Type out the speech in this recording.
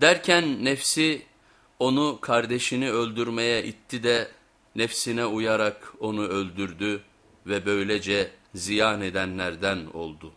Derken nefsi onu kardeşini öldürmeye itti de nefsine uyarak onu öldürdü ve böylece ziyan edenlerden oldu.